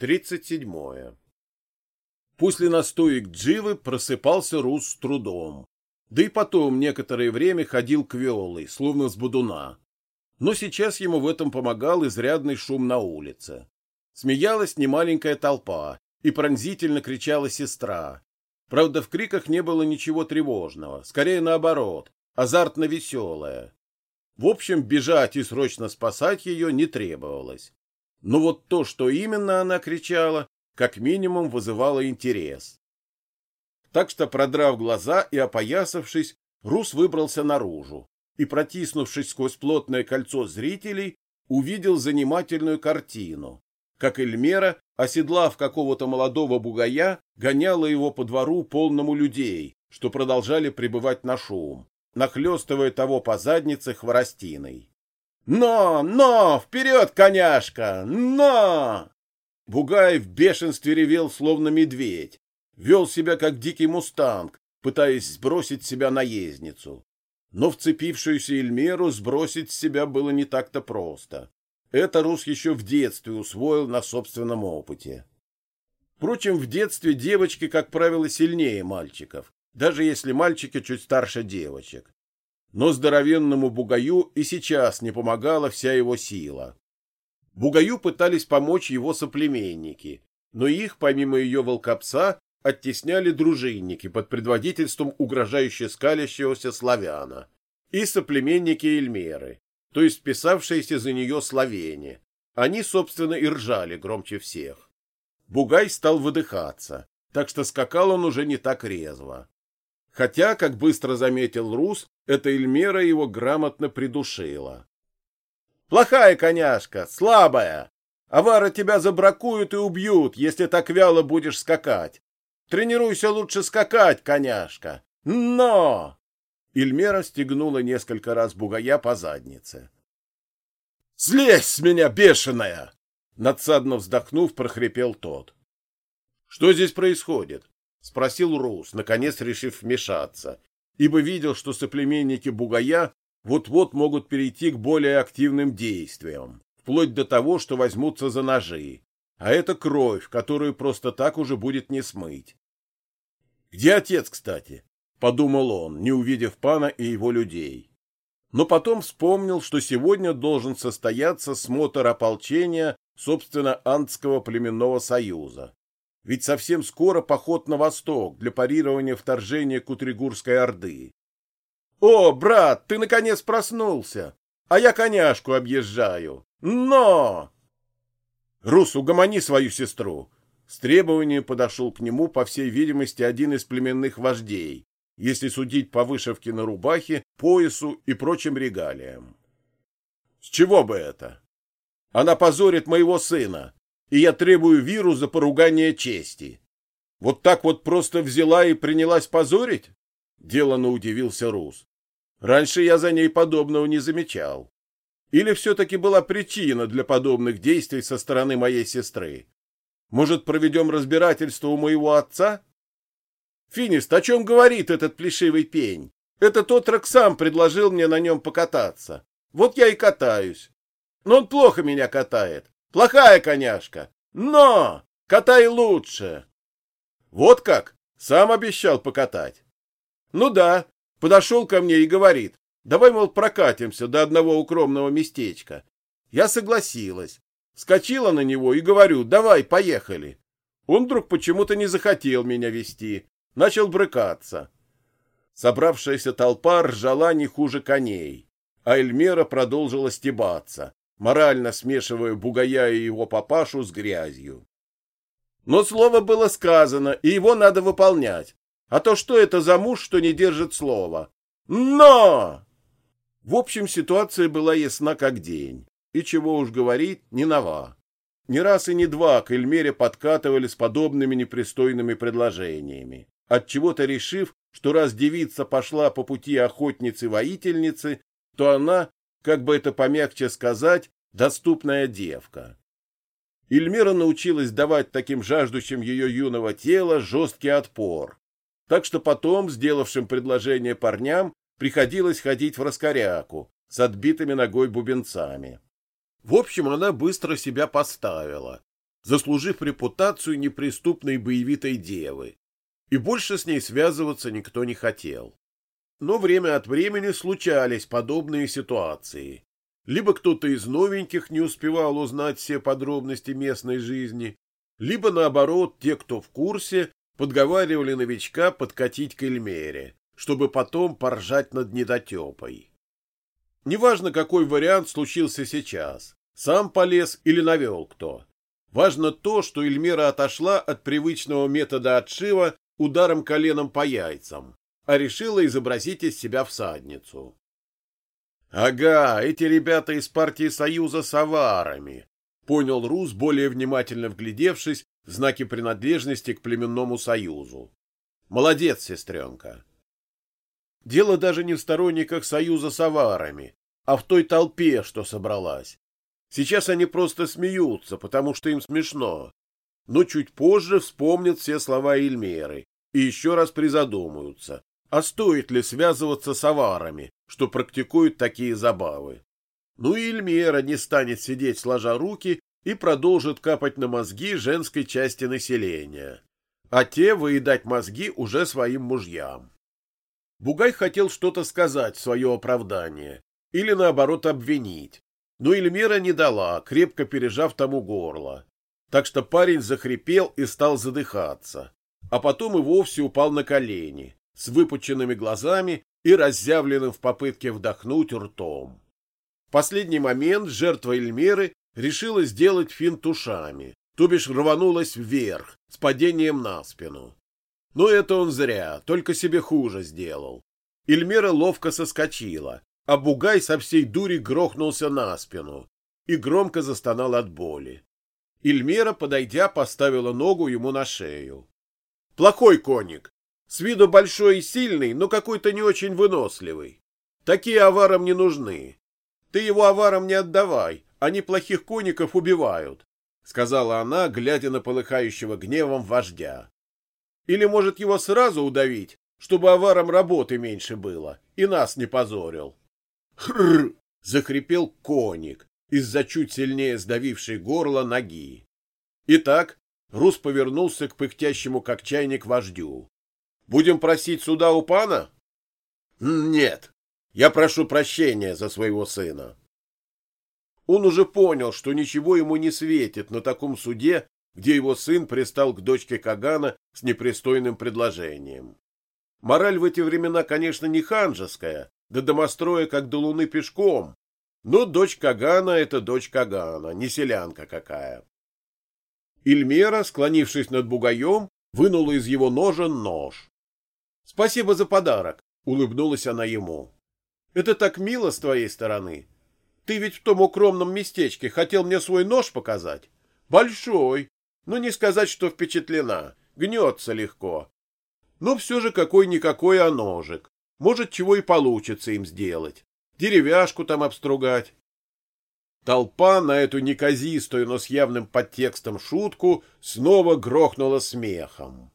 37. После настоек дживы просыпался Рус с трудом. Да и потом некоторое время ходил квелый, словно с будуна. Но сейчас ему в этом помогал изрядный шум на улице. Смеялась немаленькая толпа, и пронзительно кричала сестра. Правда, в криках не было ничего тревожного, скорее наоборот, азартно веселое. В общем, бежать и срочно спасать ее не требовалось. Но вот то, что именно она кричала, как минимум вызывало интерес. Так что, продрав глаза и опоясавшись, Рус выбрался наружу и, протиснувшись сквозь плотное кольцо зрителей, увидел занимательную картину, как Эльмера, оседлав какого-то молодого бугая, гоняла его по двору полному людей, что продолжали пребывать на шум, нахлестывая того по заднице хворостиной. «Но! Но! Вперед, коняшка! Но!» Бугай в бешенстве ревел, словно медведь. Вел себя, как дикий мустанг, пытаясь сбросить себя наездницу. Но вцепившуюся Эльмеру сбросить с себя было не так-то просто. Это Рус еще в детстве усвоил на собственном опыте. Впрочем, в детстве девочки, как правило, сильнее мальчиков, даже если мальчики чуть старше девочек. Но здоровенному бугаю и сейчас не помогала вся его сила. Бугаю пытались помочь его соплеменники, но их, помимо ее волкопса, оттесняли дружинники под предводительством угрожающе скалящегося славяна и соплеменники Эльмеры, то есть писавшиеся за нее словени. Они, собственно, и ржали громче всех. Бугай стал выдыхаться, так что скакал он уже не так резво. Хотя, как быстро заметил Рус, эта Эльмера его грамотно придушила. «Плохая коняшка, слабая. Авары тебя забракуют и убьют, если так вяло будешь скакать. Тренируйся лучше скакать, коняшка. Но!» Эльмера стегнула несколько раз бугая по заднице. «Слезь с меня, бешеная!» Надсадно вздохнув, прохрипел тот. «Что здесь происходит?» — спросил Рус, наконец решив вмешаться, ибо видел, что соплеменники Бугая вот-вот могут перейти к более активным действиям, вплоть до того, что возьмутся за ножи. А это кровь, которую просто так уже будет не смыть. «Где отец, кстати?» — подумал он, не увидев пана и его людей. Но потом вспомнил, что сегодня должен состояться смотр ополчения, собственно, Андского племенного союза. Ведь совсем скоро поход на восток для парирования вторжения Кутригурской Орды. «О, брат, ты наконец проснулся! А я коняшку объезжаю! Но!» «Рус, угомони свою сестру!» С требованием подошел к нему, по всей видимости, один из племенных вождей, если судить по вышивке на рубахе, поясу и прочим регалиям. «С чего бы это? Она позорит моего сына, и я требую Виру за поругание чести. Вот так вот просто взяла и принялась позорить? Делано удивился Рус. Раньше я за ней подобного не замечал. Или все-таки была причина для подобных действий со стороны моей сестры? Может, проведем разбирательство у моего отца? Финист, о чем говорит этот плешивый пень? Это тот рак сам предложил мне на нем покататься. Вот я и катаюсь. Но он плохо меня катает. Плохая коняшка. Но! Катай лучше. Вот как? Сам обещал покатать. Ну да, подошел ко мне и говорит, давай, мол, прокатимся до одного укромного местечка. Я согласилась. Скочила на него и говорю, давай, поехали. Он вдруг почему-то не захотел меня вести, начал брыкаться. Собравшаяся толпа ржала не хуже коней, а Эльмера продолжила стебаться морально смешивая бугая и его папашу с грязью. Но слово было сказано, и его надо выполнять. А то что это за муж, что не держит слова? Но! В общем, ситуация была ясна как день. И чего уж говорить, не нова. Ни раз и не два к Эльмере подкатывали с подобными непристойными предложениями, отчего-то решив, что раз девица пошла по пути охотницы-воительницы, то она как бы это помягче сказать, доступная девка. Ильмира научилась давать таким жаждущим ее юного тела жесткий отпор, так что потом, сделавшим предложение парням, приходилось ходить в раскоряку с отбитыми ногой бубенцами. В общем, она быстро себя поставила, заслужив репутацию неприступной боевитой девы, и больше с ней связываться никто не хотел. Но время от времени случались подобные ситуации. Либо кто-то из новеньких не успевал узнать все подробности местной жизни, либо, наоборот, те, кто в курсе, подговаривали новичка подкатить к Эльмере, чтобы потом поржать над недотепой. Неважно, какой вариант случился сейчас, сам полез или навел кто. Важно то, что Эльмера отошла от привычного метода отшива ударом коленом по яйцам, а решила изобразить из себя всадницу. Ага, эти ребята из партии Союза с аварами, понял Рус, более внимательно вглядевшись в знаки принадлежности к племенному союзу. Молодец, сестренка. Дело даже не в сторонниках союза с аварами, а в той толпе, что собралась. Сейчас они просто смеются, потому что им смешно. Но чуть позже вспомнят все слова Эльмеры и еще раз призадумаются, а стоит ли связываться с аварами, что практикуют такие забавы. Ну и Эльмера не станет сидеть сложа руки и продолжит капать на мозги женской части населения, а те выедать мозги уже своим мужьям. Бугай хотел что-то сказать в свое оправдание или, наоборот, обвинить, но Эльмера не дала, крепко пережав тому горло. Так что парень захрипел и стал задыхаться, а потом и вовсе упал на колени, с выпученными глазами и разъявленным в попытке вдохнуть ртом. В последний момент жертва Эльмеры решила сделать финт ушами, то бишь рванулась вверх, с падением на спину. Но это он зря, только себе хуже сделал. Эльмера ловко соскочила, а Бугай со всей дури грохнулся на спину и громко застонал от боли. Эльмера, подойдя, поставила ногу ему на шею. Плохой коник, с виду большой и сильный, но какой-то не очень выносливый. Такие аварам не нужны. Ты его аварам не отдавай, они плохих коников убивают, — сказала она, глядя на полыхающего гневом вождя. Или, может, его сразу удавить, чтобы аварам работы меньше было, и нас не позорил. Хрррр! — захрипел коник из-за чуть сильнее сдавившей горло ноги. Итак, Рус повернулся к пыхтящему как чайник вождю. Будем просить суда у пана? Нет. Я прошу прощения за своего сына. Он уже понял, что ничего ему не светит на таком суде, где его сын пристал к дочке Кагана с непристойным предложением. Мораль в эти времена, конечно, не ханжеская, да домостроя как до луны пешком, но дочь Кагана — это дочь Кагана, не селянка какая. Ильмера, склонившись над бугаем, вынула из его ножен нож. Спасибо за подарок, улыбнулась она ему. Это так мило с твоей стороны. Ты ведь в том укромном местечке хотел мне свой нож показать? Большой. Но не сказать, что впечатлена. Гнется легко. Но все же какой-никакой, а ножик. Может, чего и получится им сделать. Деревяшку там обстругать. Толпа на эту неказистую, но с явным подтекстом шутку снова грохнула смехом.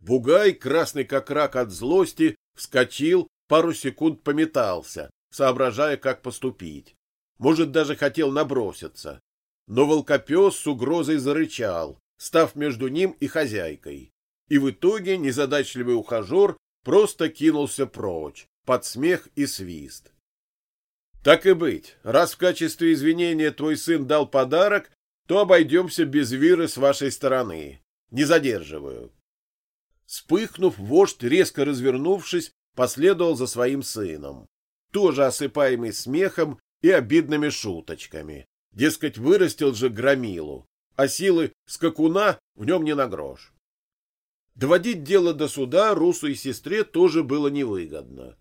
Бугай, красный как рак от злости, вскочил, пару секунд пометался, соображая, как поступить. Может, даже хотел наброситься. Но волкопес с угрозой зарычал, став между ним и хозяйкой. И в итоге незадачливый ухажер просто кинулся прочь, под смех и свист. Так и быть, раз в качестве извинения твой сын дал подарок, то обойдемся без виры с вашей стороны. Не задерживаю. Вспыхнув, вождь, резко развернувшись, последовал за своим сыном, тоже осыпаемый смехом и обидными шуточками. Дескать, вырастил же громилу, а силы скакуна в нем не на грош. Доводить дело до суда Русу и сестре тоже было невыгодно.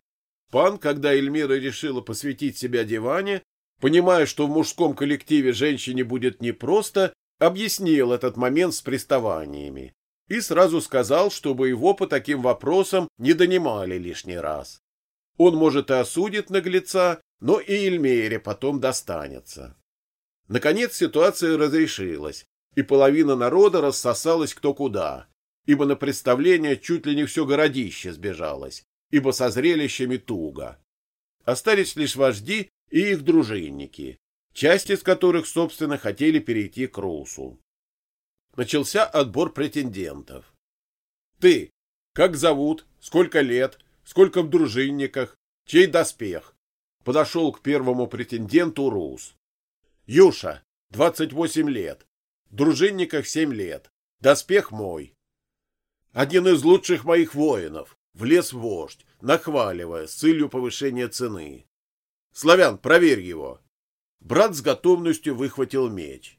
Пан, когда Эльмира решила посвятить себя диване, понимая, что в мужском коллективе женщине будет непросто, объяснил этот момент с приставаниями и сразу сказал, чтобы его по таким вопросам не донимали лишний раз. Он, может, и осудит наглеца, но и Эльмере потом достанется. Наконец ситуация разрешилась, и половина народа рассосалась кто куда, ибо на представление чуть ли не все городище сбежалось, ибо со зрелищами туго. Остались лишь вожди и их дружинники, часть из которых, собственно, хотели перейти к Русу. Начался отбор претендентов. Ты, как зовут, сколько лет, сколько в дружинниках, чей доспех? Подошел к первому претенденту Рус. Юша, 28 лет, в дружинниках 7 лет, доспех мой. Один из лучших моих воинов, влез вождь, нахваливая с целью повышения цены. Славян, проверь его. Брат с готовностью выхватил меч.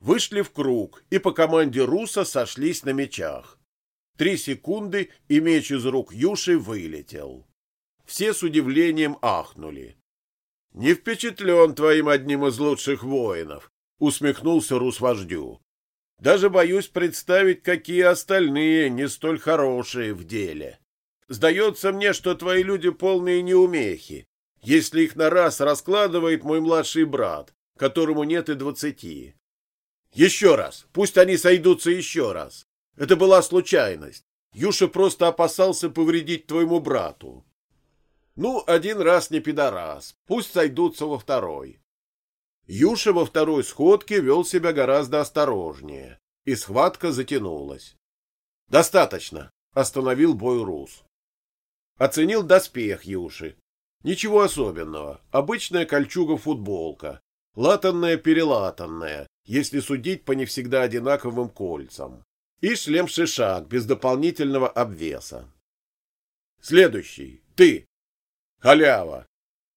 Вышли в круг и по команде Руса сошлись на мечах. Три секунды, и меч из рук Юши вылетел. Все с удивлением ахнули. — Не впечатлен твоим одним из лучших воинов, — усмехнулся Рус вождю. — Даже боюсь представить, какие остальные не столь хорошие в деле. Сдается мне, что твои люди полные неумехи, если их на раз раскладывает мой младший брат, которому нет и двадцати. Еще раз, пусть они сойдутся еще раз. Это была случайность. Юша просто опасался повредить твоему брату. Ну, один раз не пидорас, пусть сойдутся во второй. Юша во второй сходке вел себя гораздо осторожнее, и схватка затянулась. «Достаточно», — остановил бой Рус. Оценил доспех Юши. Ничего особенного, обычная кольчуга-футболка, латанная-перелатанная, если судить по не всегда одинаковым кольцам, и шлем-шишак без дополнительного обвеса. Следующий. Ты. Халява.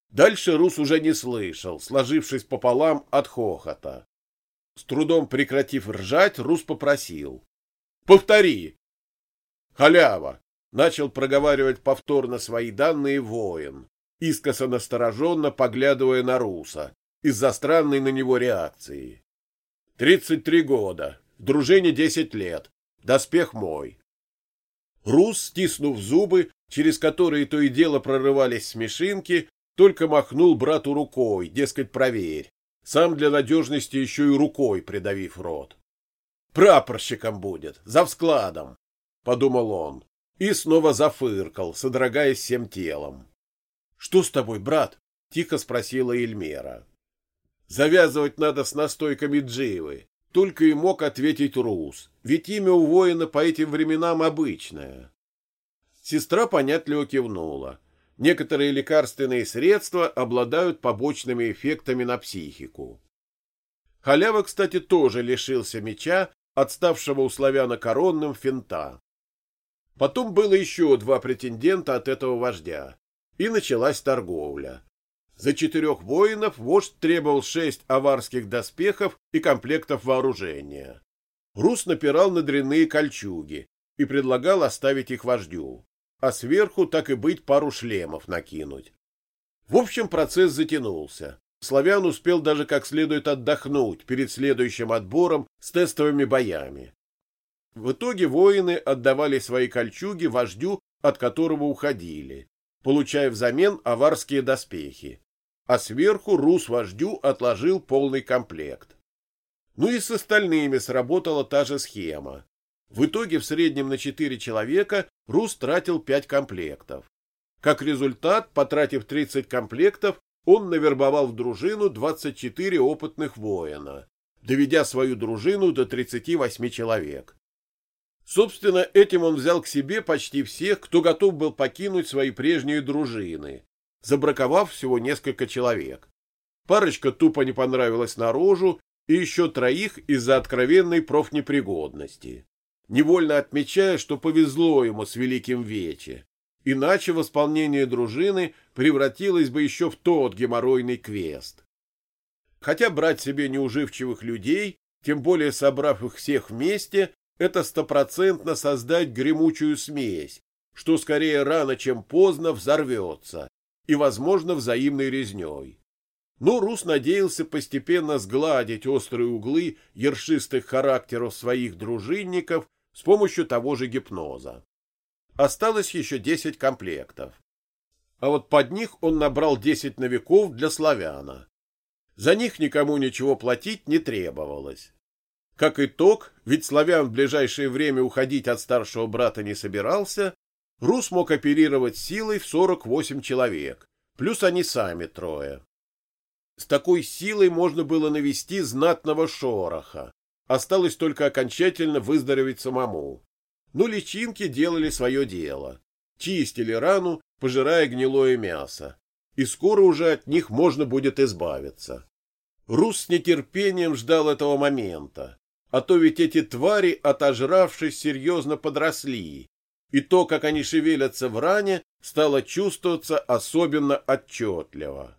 Дальше Рус уже не слышал, сложившись пополам от хохота. С трудом прекратив ржать, Рус попросил. «Повтори!» «Халява!» — начал проговаривать повторно свои данные воин, искоса настороженно поглядывая на Руса из-за странной на него реакции. «Тридцать три года, в дружине десять лет, доспех мой». Рус, стиснув зубы, через которые то и дело прорывались смешинки, только махнул брату рукой, дескать, проверь, сам для надежности еще и рукой придавив рот. «Прапорщиком будет, за вскладом», — подумал он, и снова зафыркал, содрогаясь всем телом. «Что с тобой, брат?» — тихо спросила Эльмера. «Завязывать надо с настойками дживы», — только и мог ответить Рус, ведь имя у воина по этим временам обычное. Сестра понятливо кивнула. Некоторые лекарственные средства обладают побочными эффектами на психику. Халява, кстати, тоже лишился меча, отставшего у славяна коронным финта. Потом было еще два претендента от этого вождя, и началась торговля. За четырех воинов вождь требовал шесть аварских доспехов и комплектов вооружения. Рус напирал на дрянные кольчуги и предлагал оставить их вождю а сверху, так и быть, пару шлемов накинуть. В общем, процесс затянулся. Славян успел даже как следует отдохнуть перед следующим отбором с тестовыми боями. В итоге воины отдавали свои кольчуги вождю, от которого уходили, получая взамен аварские доспехи, а сверху рус вождю отложил полный комплект. Ну и с остальными сработала та же схема. В итоге в среднем на 4 человека Рус тратил 5 комплектов. Как результат, потратив 30 комплектов, он навербовал в дружину 24 опытных воина, доведя свою дружину до 38 человек. Собственно, этим он взял к себе почти всех, кто готов был покинуть свои прежние дружины, забраковав всего несколько человек. Парочка тупо не понравилась наружу, и еще троих из-за откровенной профнепригодности невольно отмечая, что повезло ему с великим вече, иначе восполнение дружины превратилось бы еще в тот геморройный квест. Хотя брать себе неуживчивых людей, тем более собрав их всех вместе, это стопроцентно создать гремучую смесь, что скорее рано, чем поздно взорвется, и, возможно, взаимной резней. Но Рус надеялся постепенно сгладить острые углы ершистых характеров своих дружинников с помощью того же гипноза. Осталось еще 10 комплектов. А вот под них он набрал 10 новиков для славяна. За них никому ничего платить не требовалось. Как итог, ведь славян в ближайшее время уходить от старшего брата не собирался, Рус мог оперировать силой в 48 человек, плюс они сами трое. С такой силой можно было навести знатного шороха, Осталось только окончательно выздороветь самому. Но личинки делали свое дело. Чистили рану, пожирая гнилое мясо. И скоро уже от них можно будет избавиться. Рус с нетерпением ждал этого момента. А то ведь эти твари, отожравшись, серьезно подросли. И то, как они шевелятся в ране, стало чувствоваться особенно отчетливо.